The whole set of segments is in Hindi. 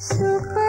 Super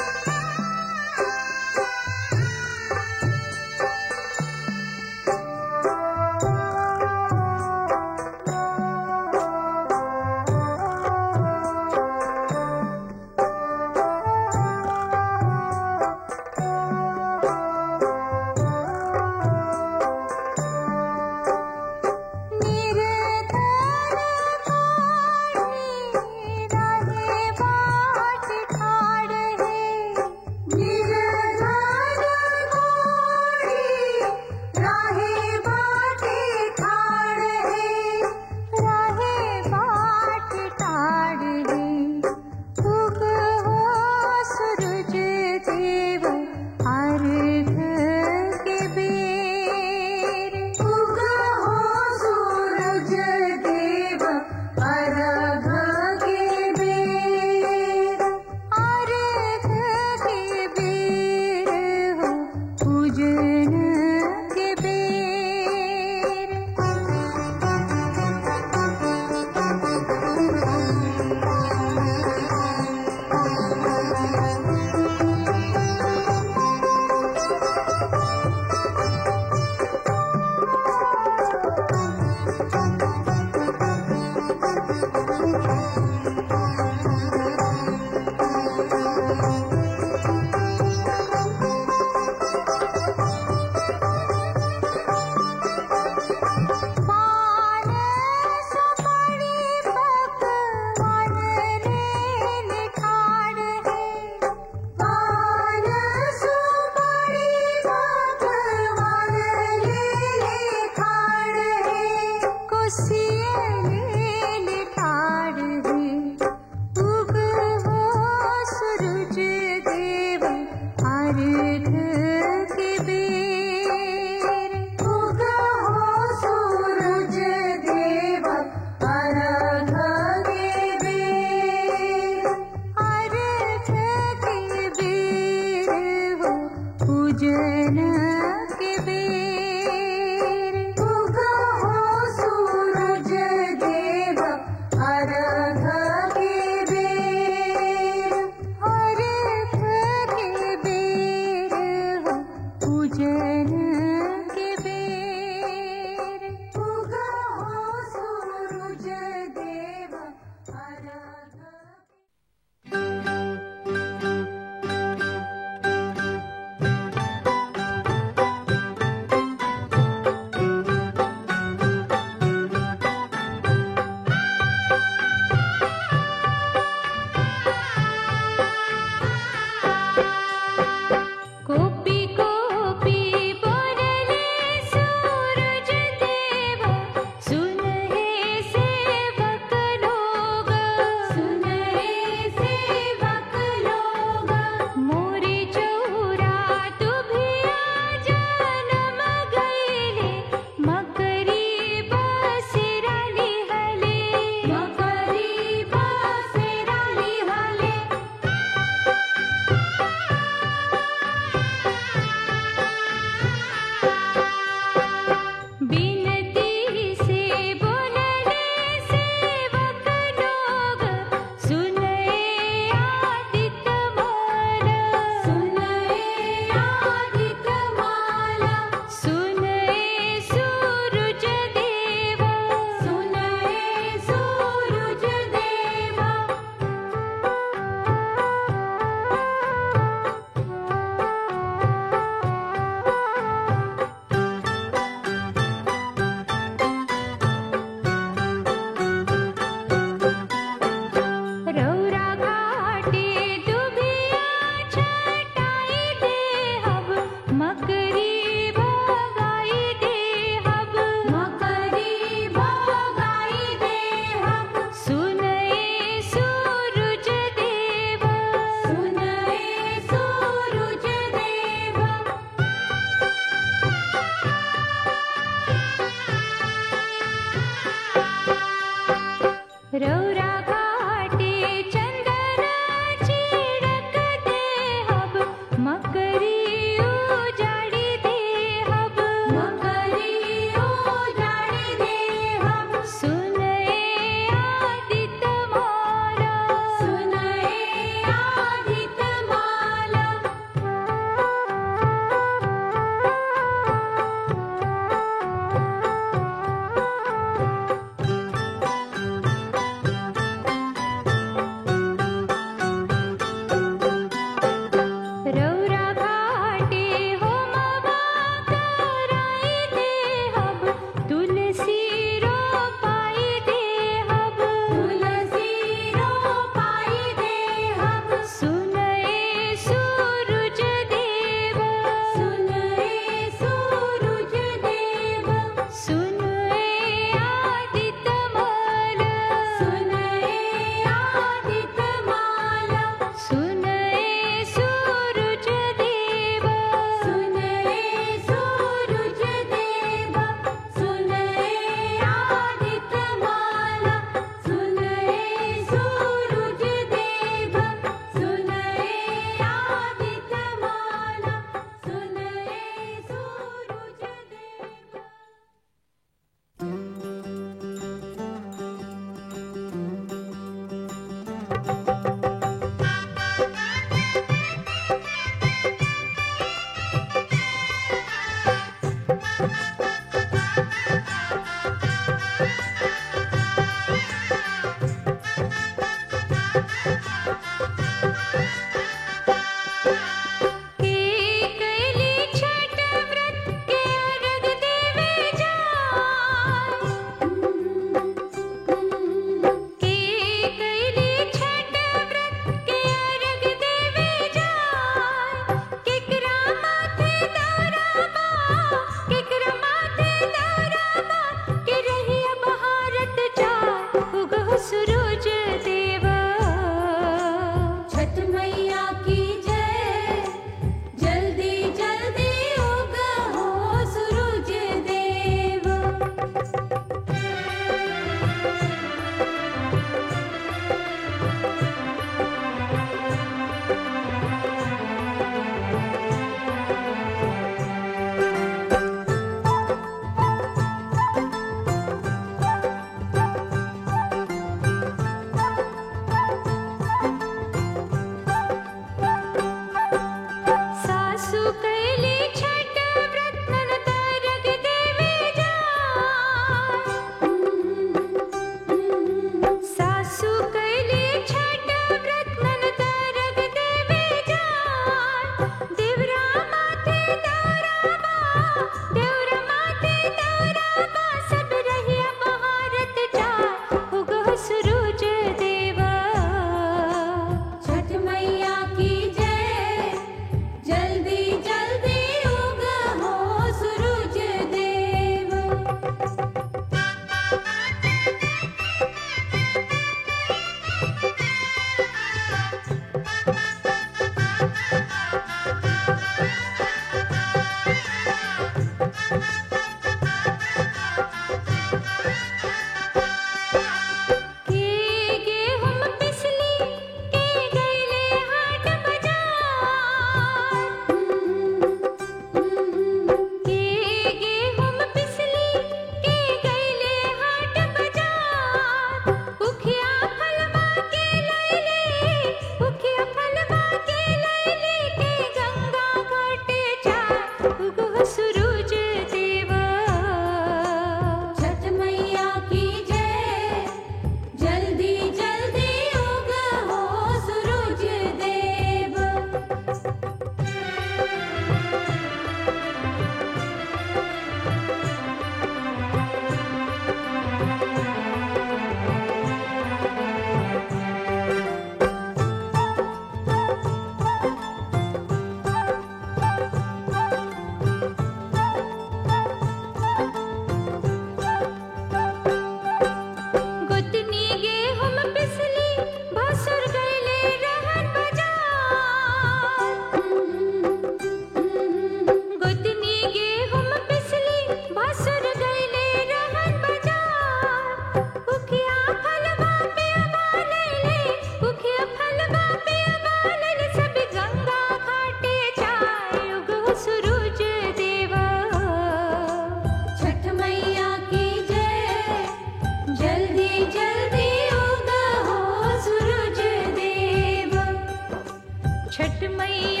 छठ मैया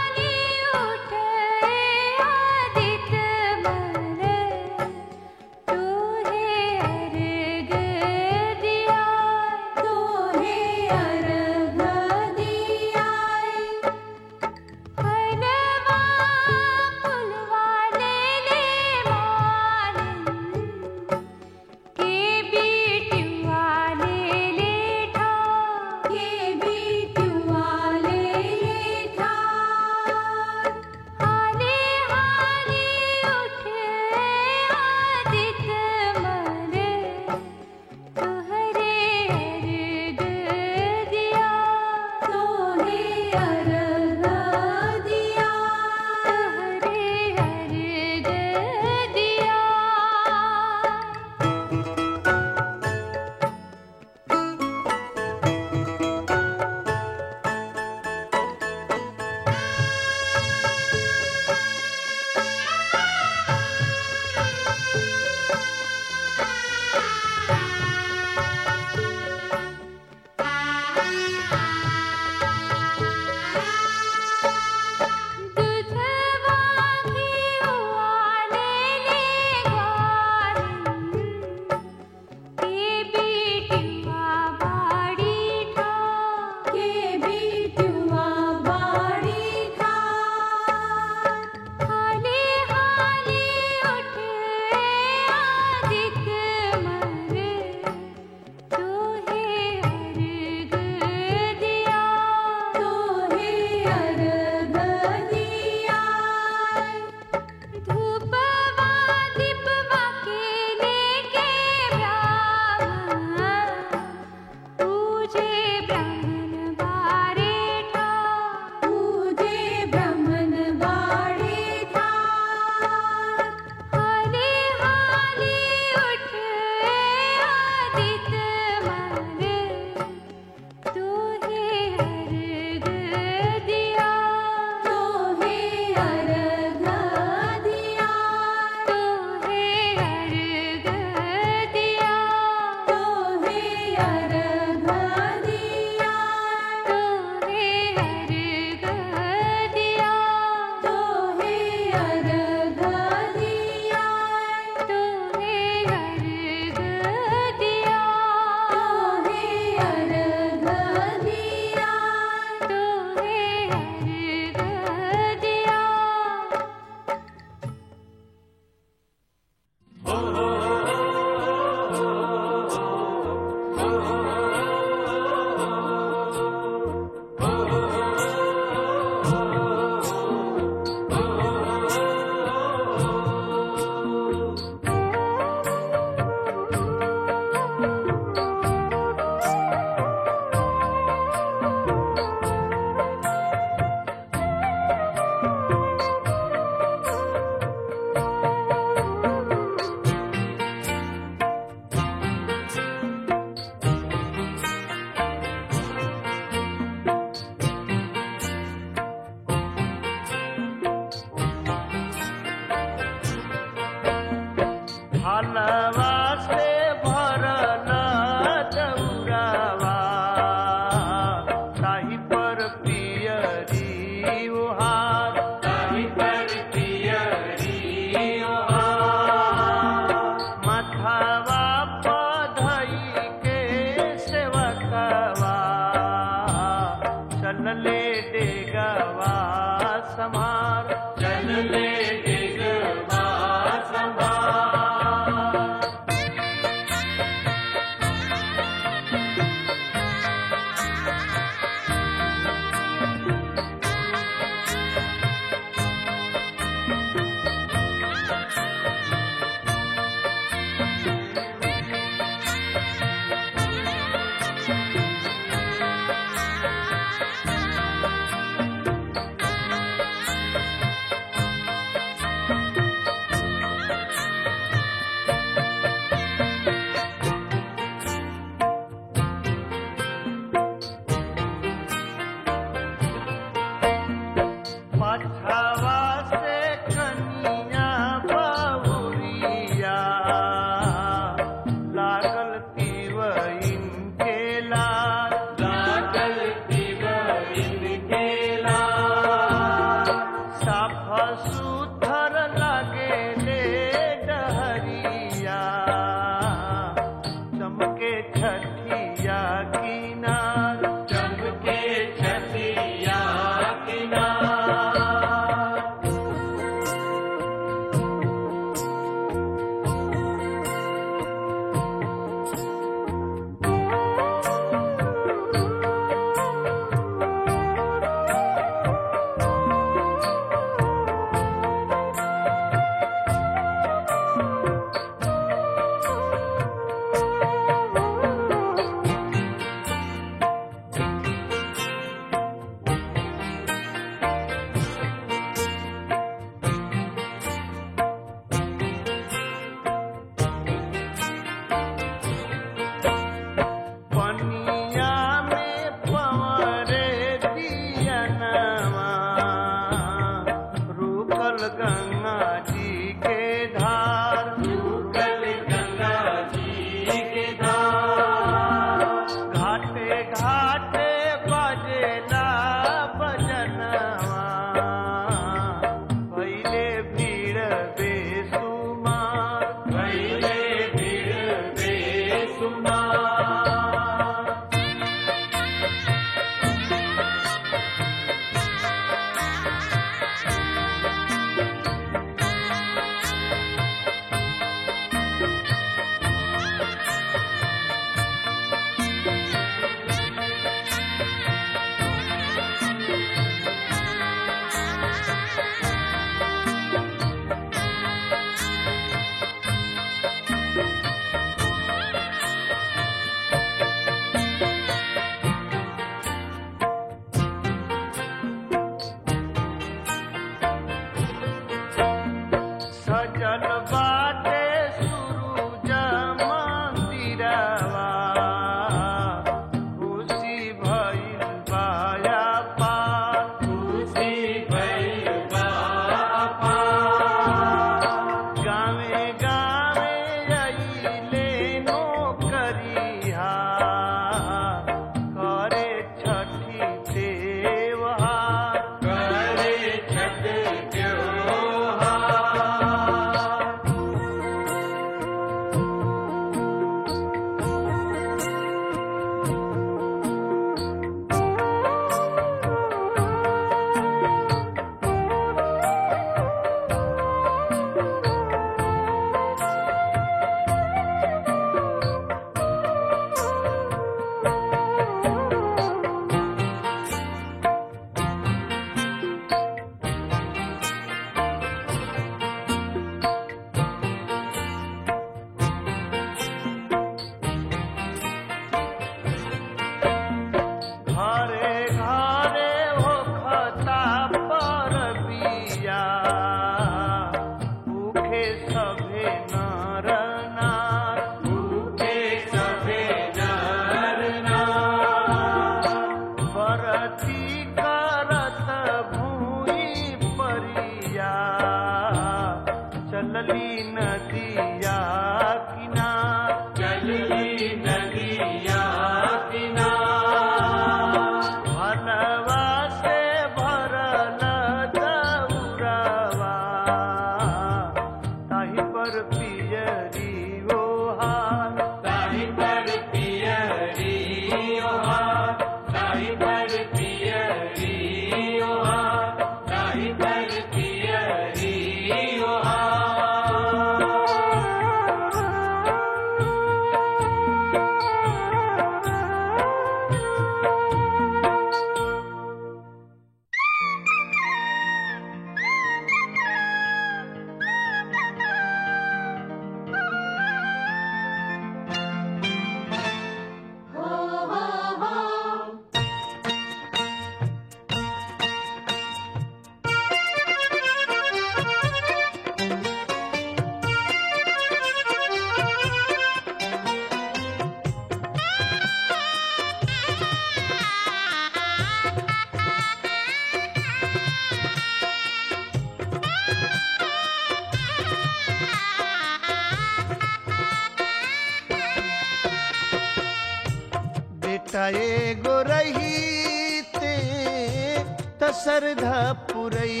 शपुरी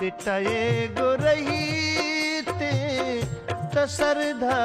बिटये गुरैते थे तर्धा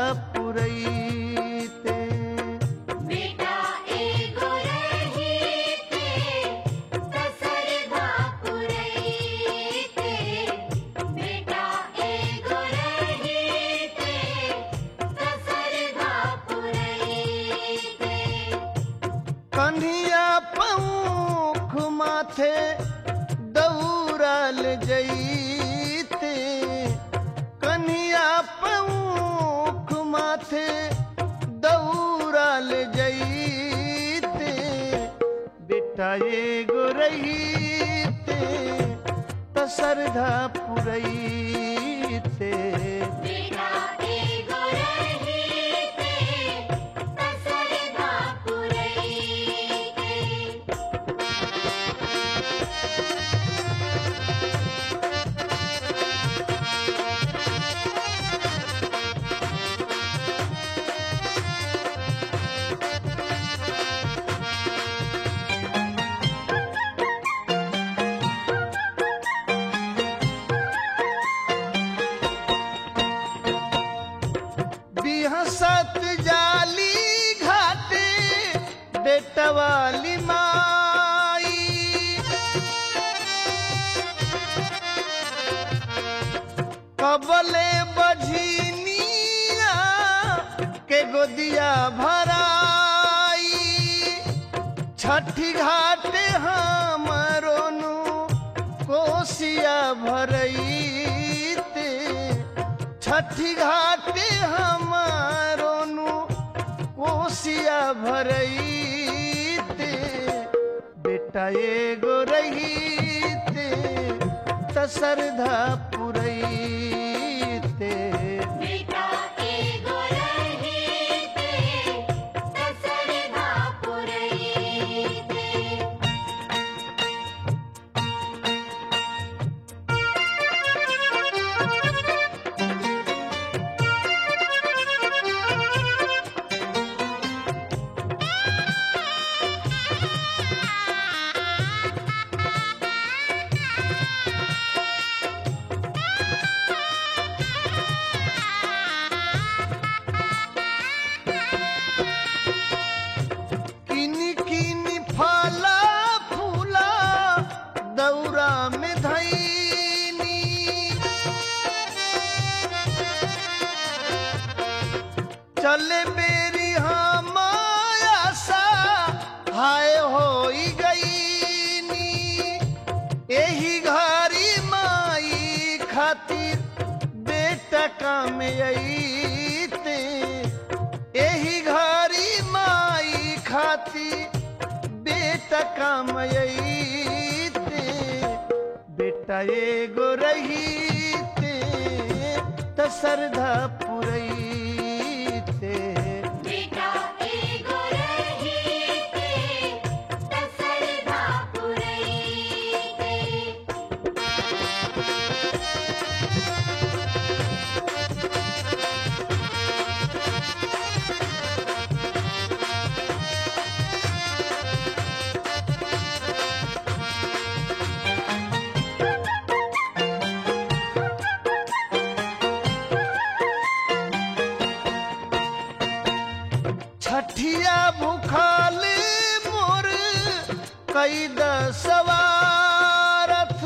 कैद सवारथ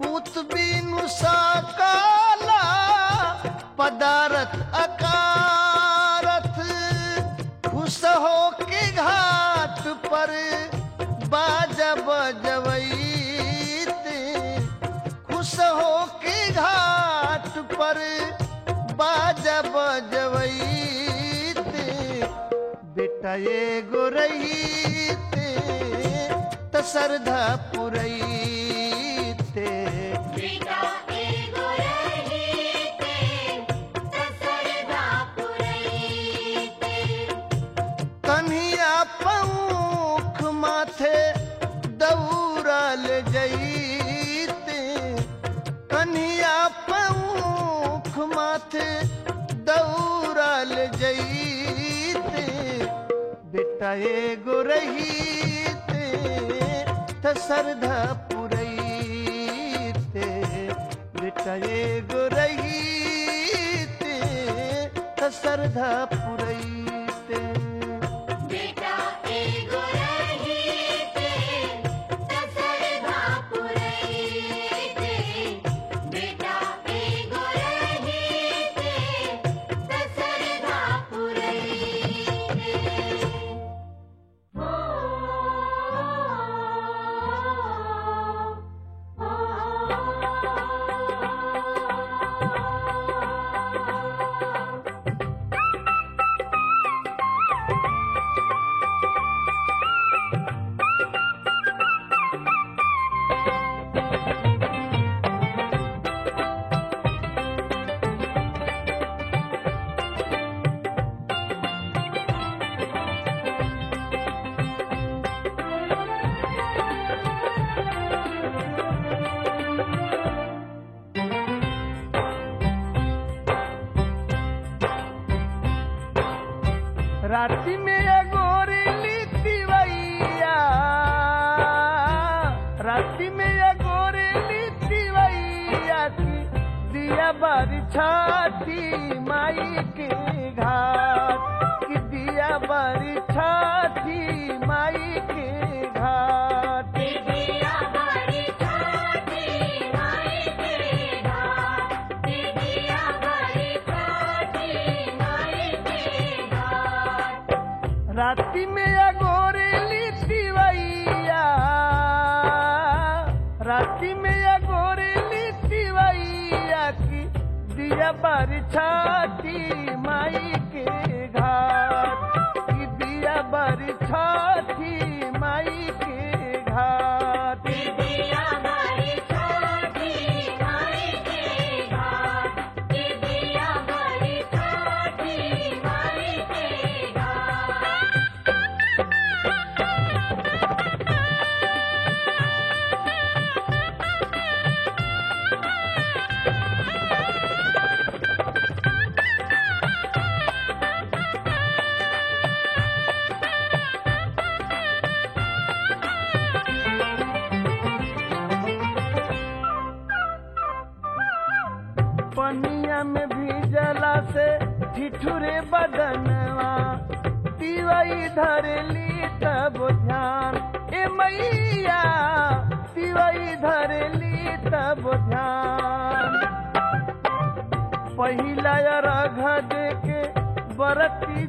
पूत बिनु सा काला पदारथ ये गुरई ते तसरधा पुरई गुरहीते तसर्ध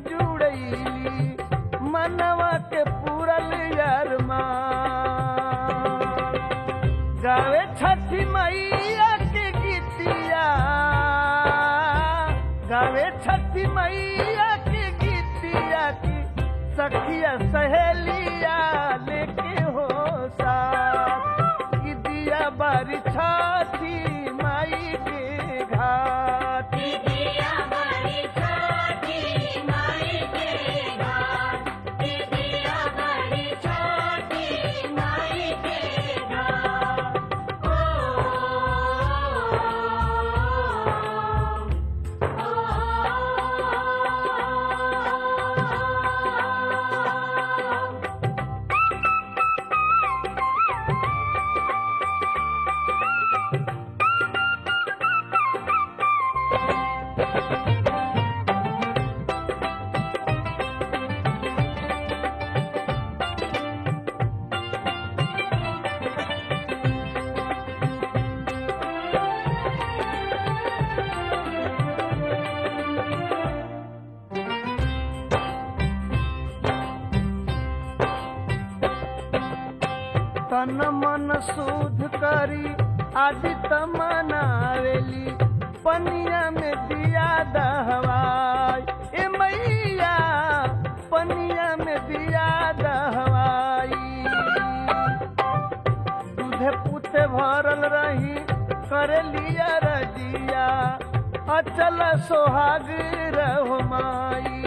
जुड़ैली, मनवा के पूरल यरमा गावे छठी मैया के गीतिया गावे छठी मैया के गीतिया की सखिया सहे आज तमनावेली पनिया में दिया दहवाई ए मैया, पनिया में दिया दहवाई दूधे पूते भरल रही, कर लिया रजिया, अचल सोहाग रहो माई।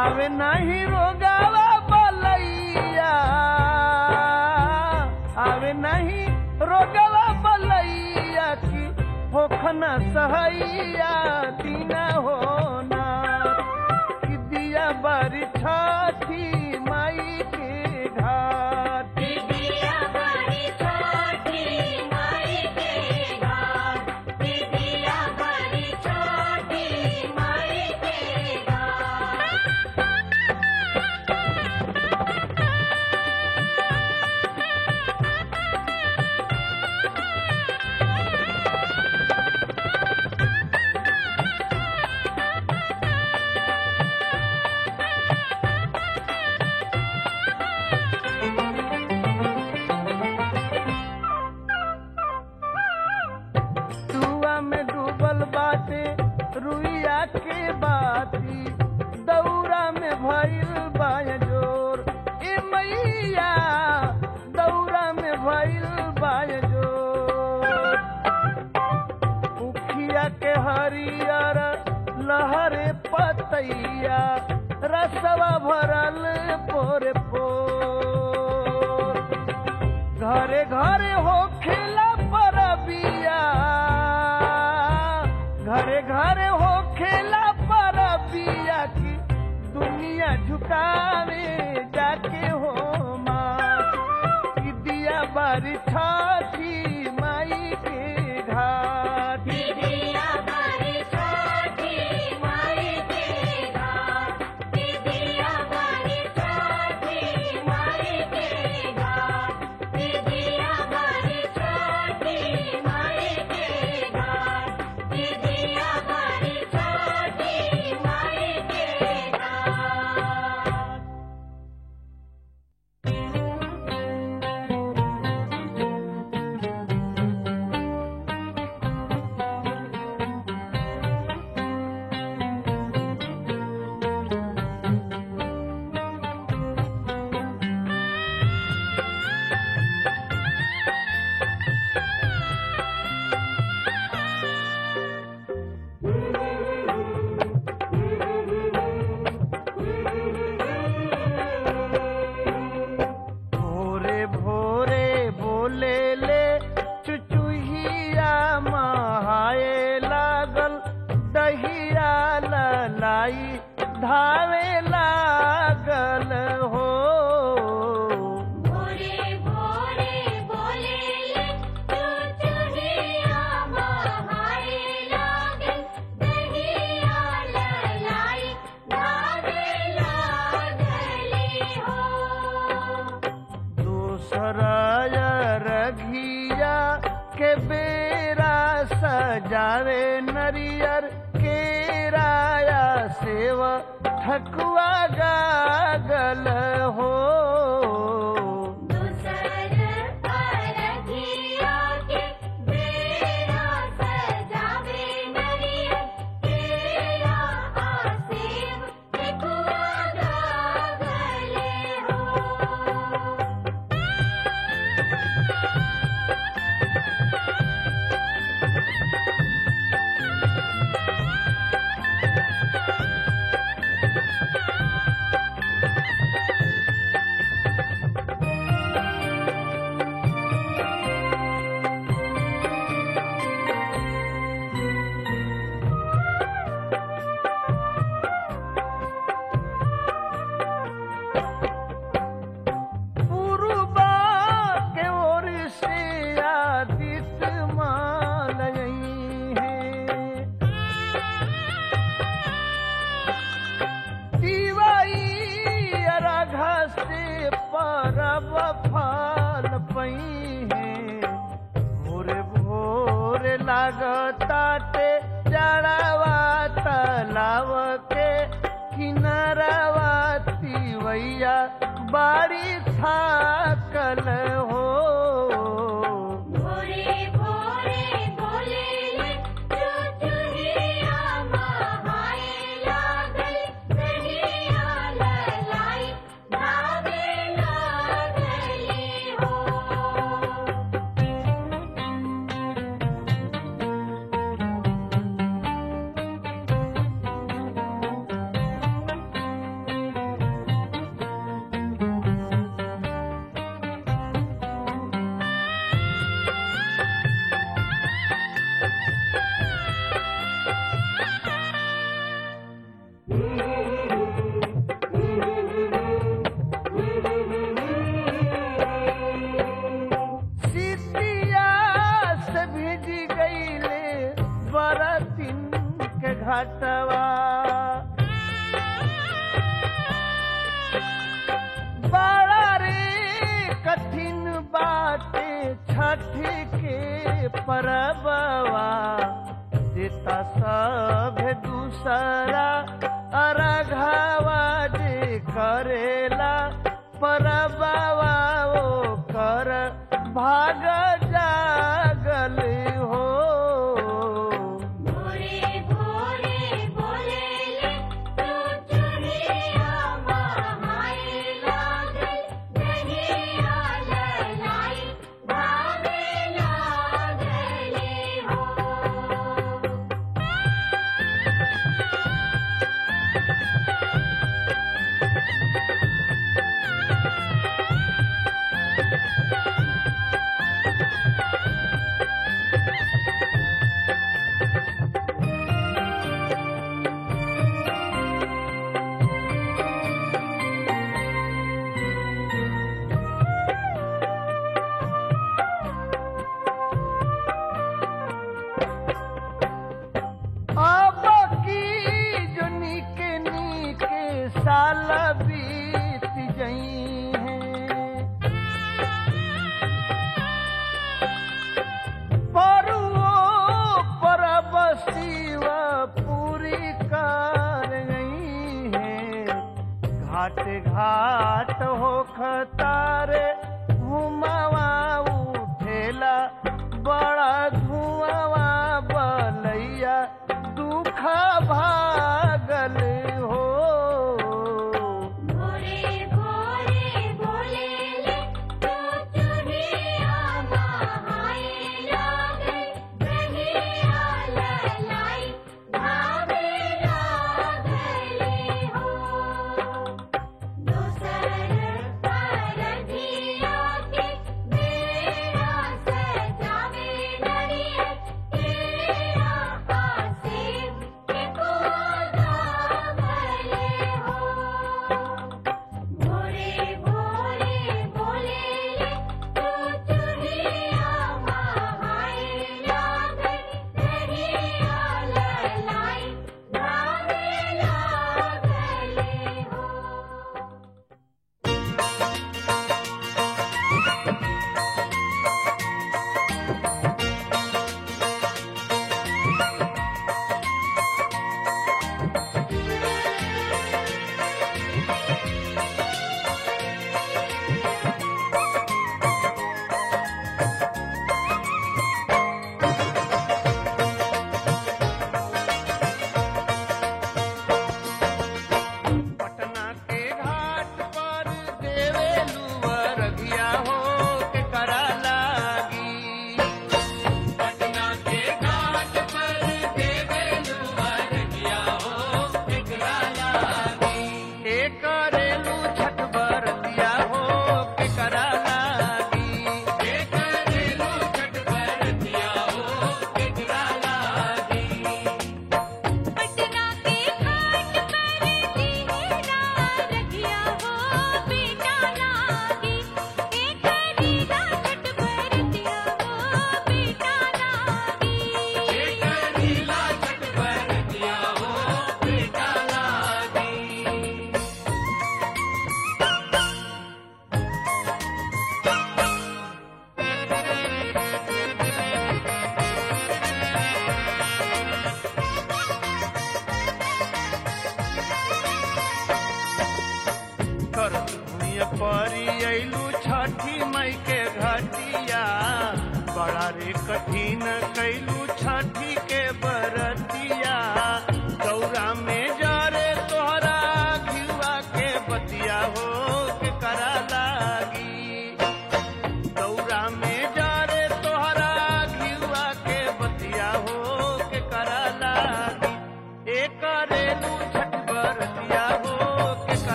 आवे नहीं रोगावा मोखन सहैया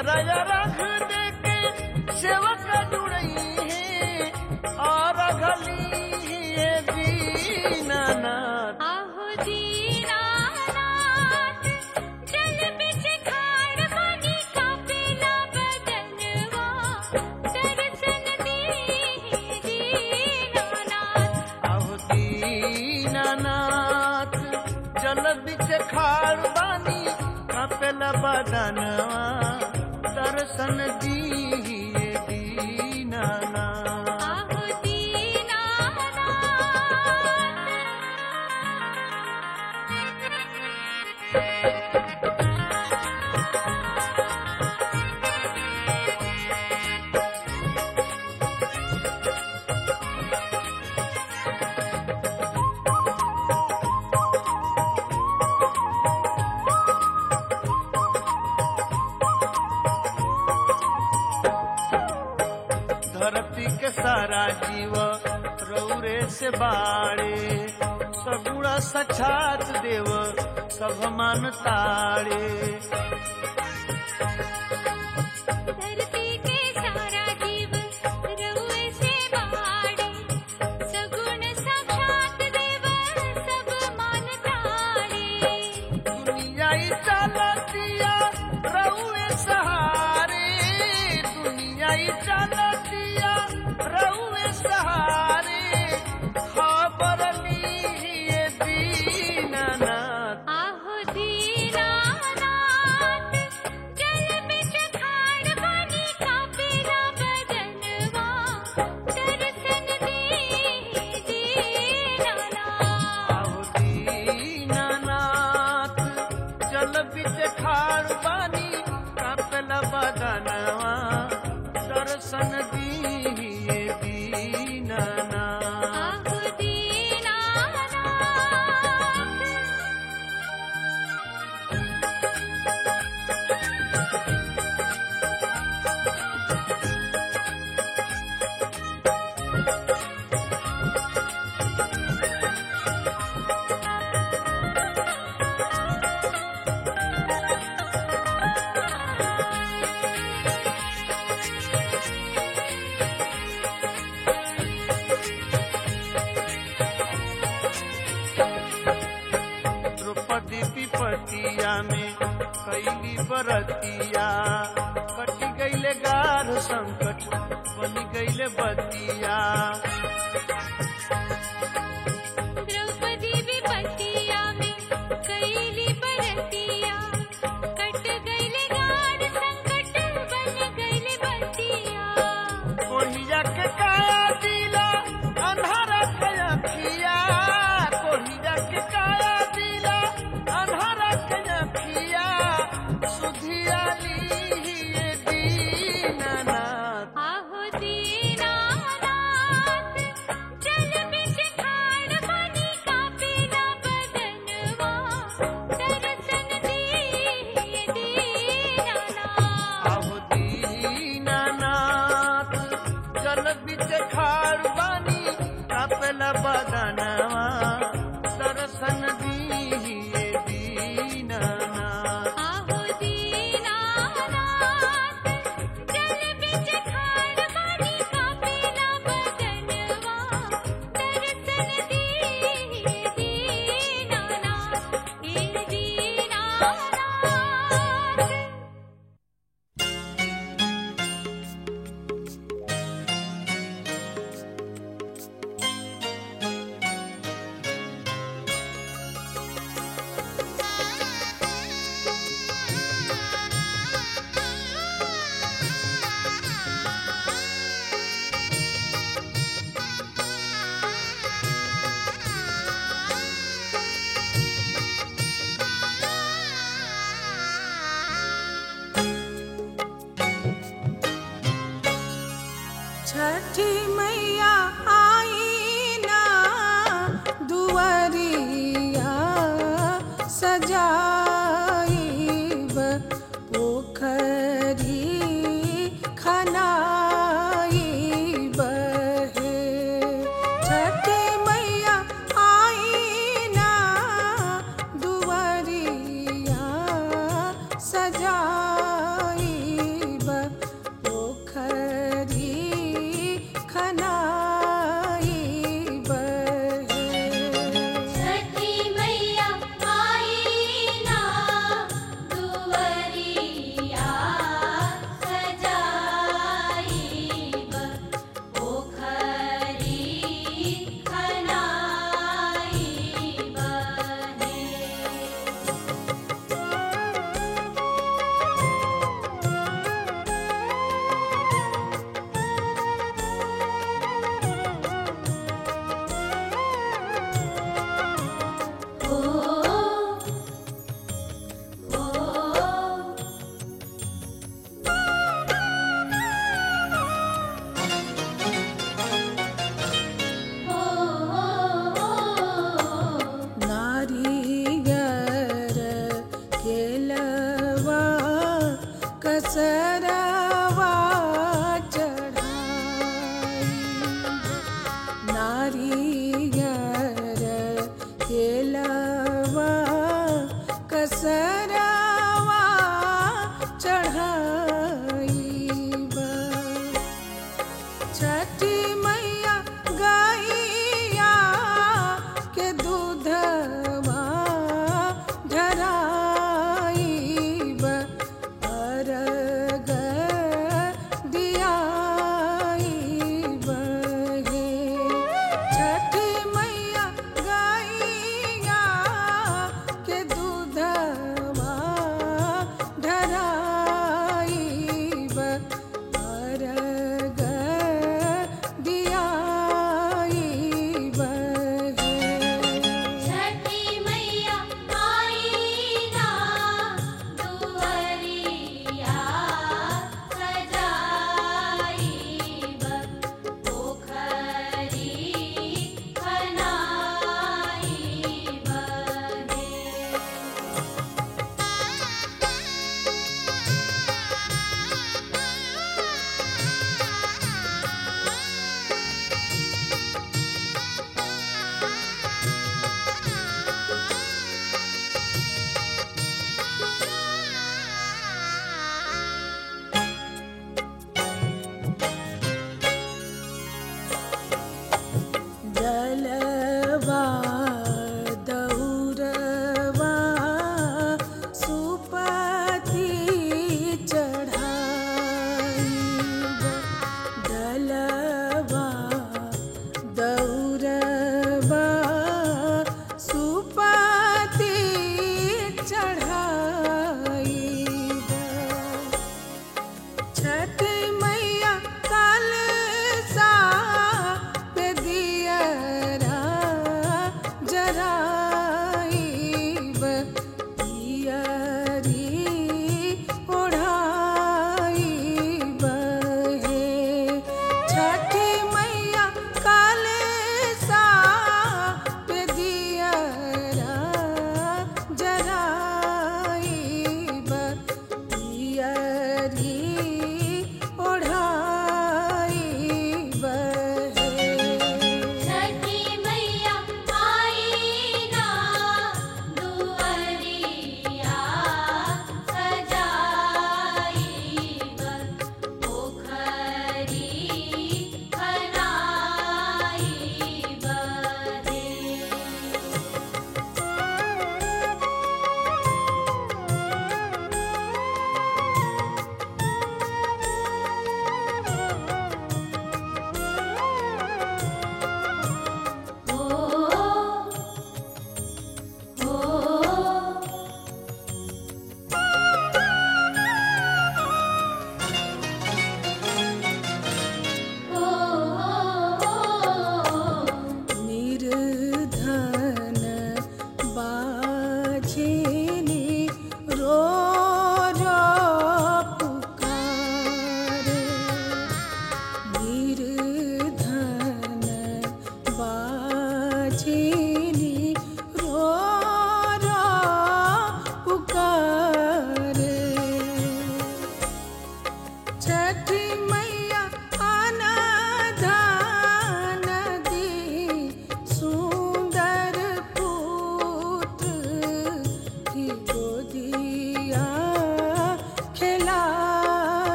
yara yara दर्शन दी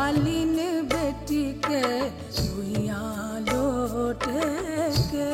मालिन बेटी के सुइया लोट के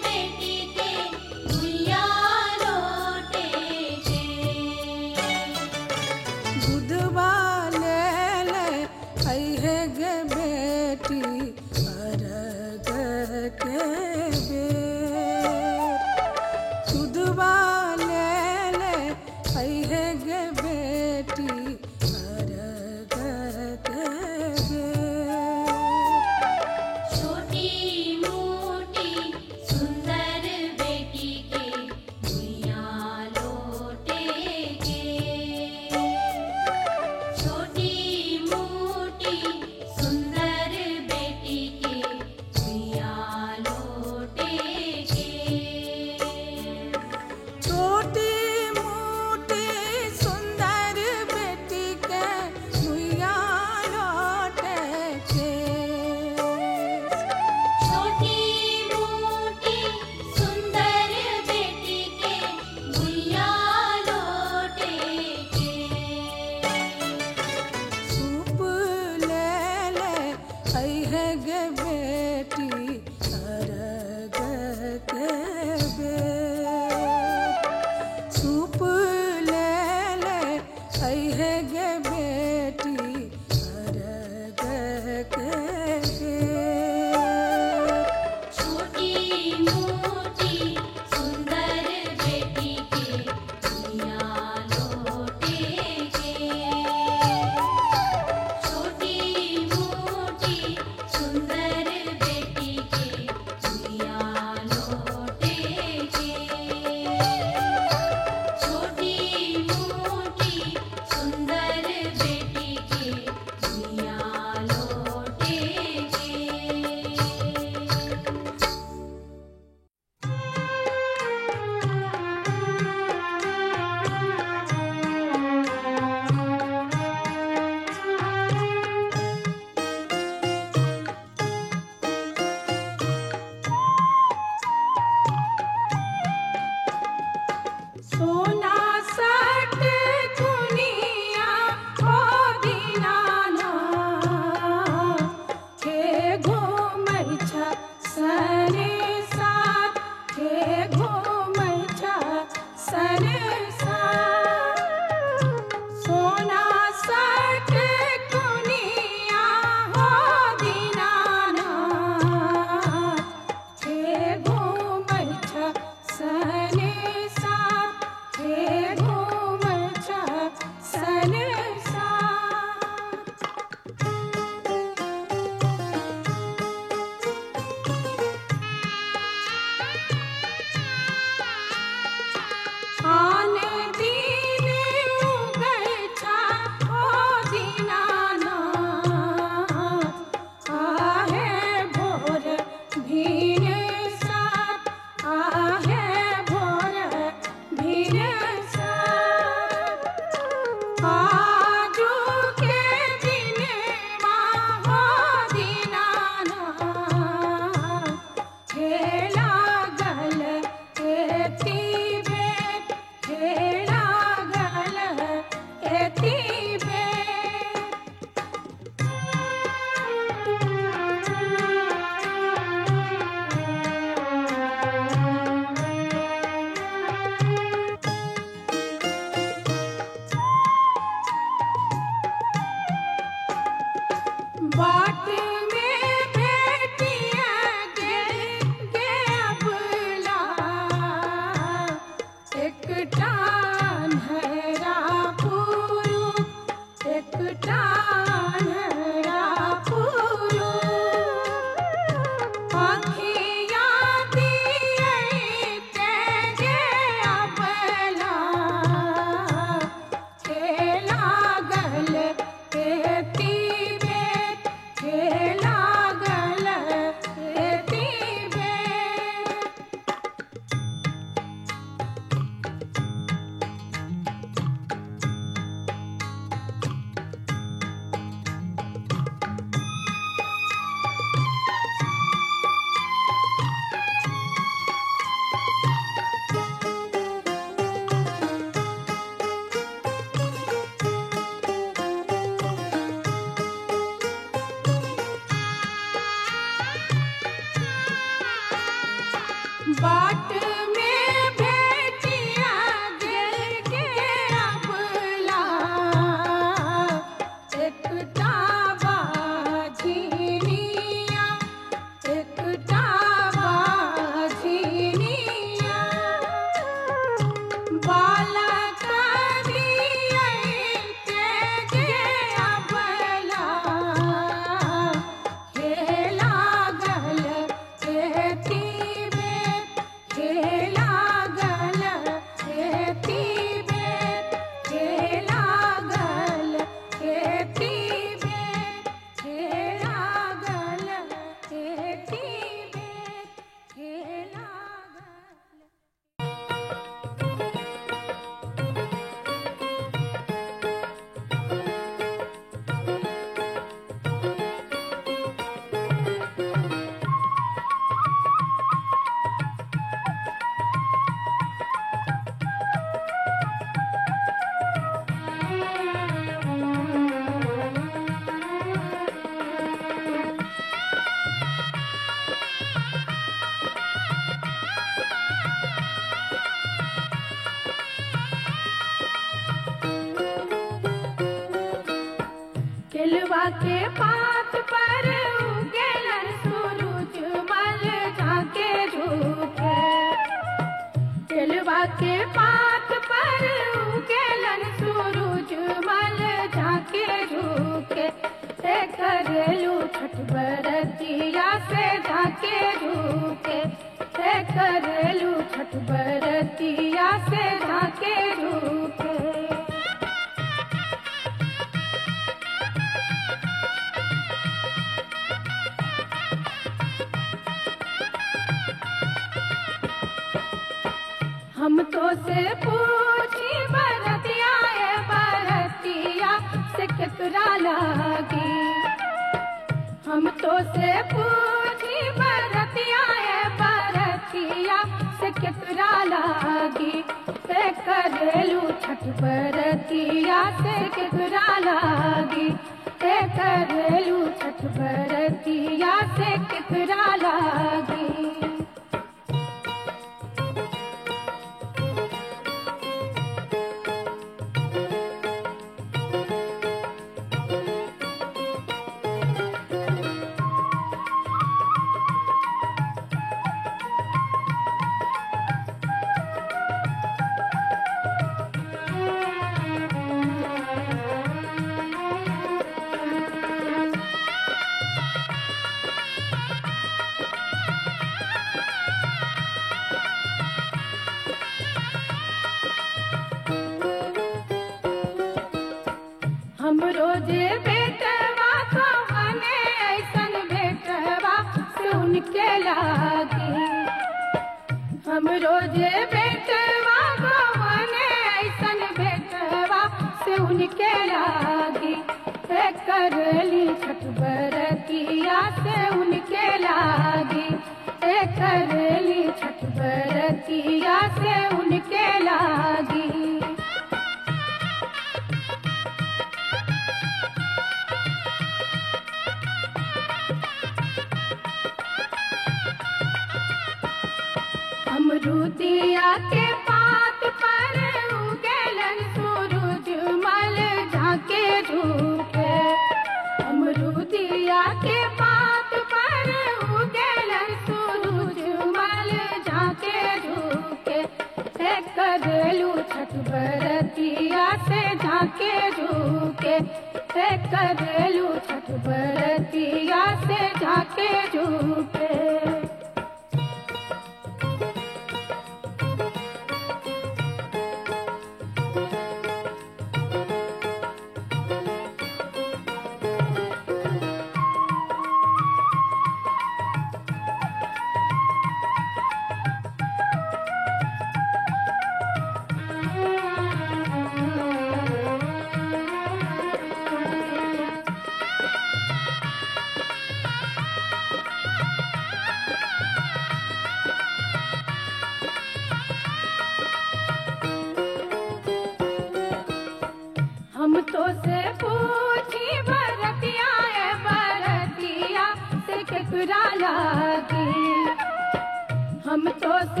भरत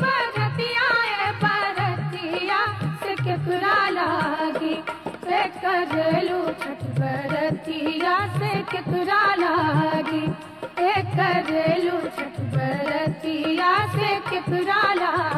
भरतया सिलु भरतया। से कपुरागि एू भरतया। से कपुरा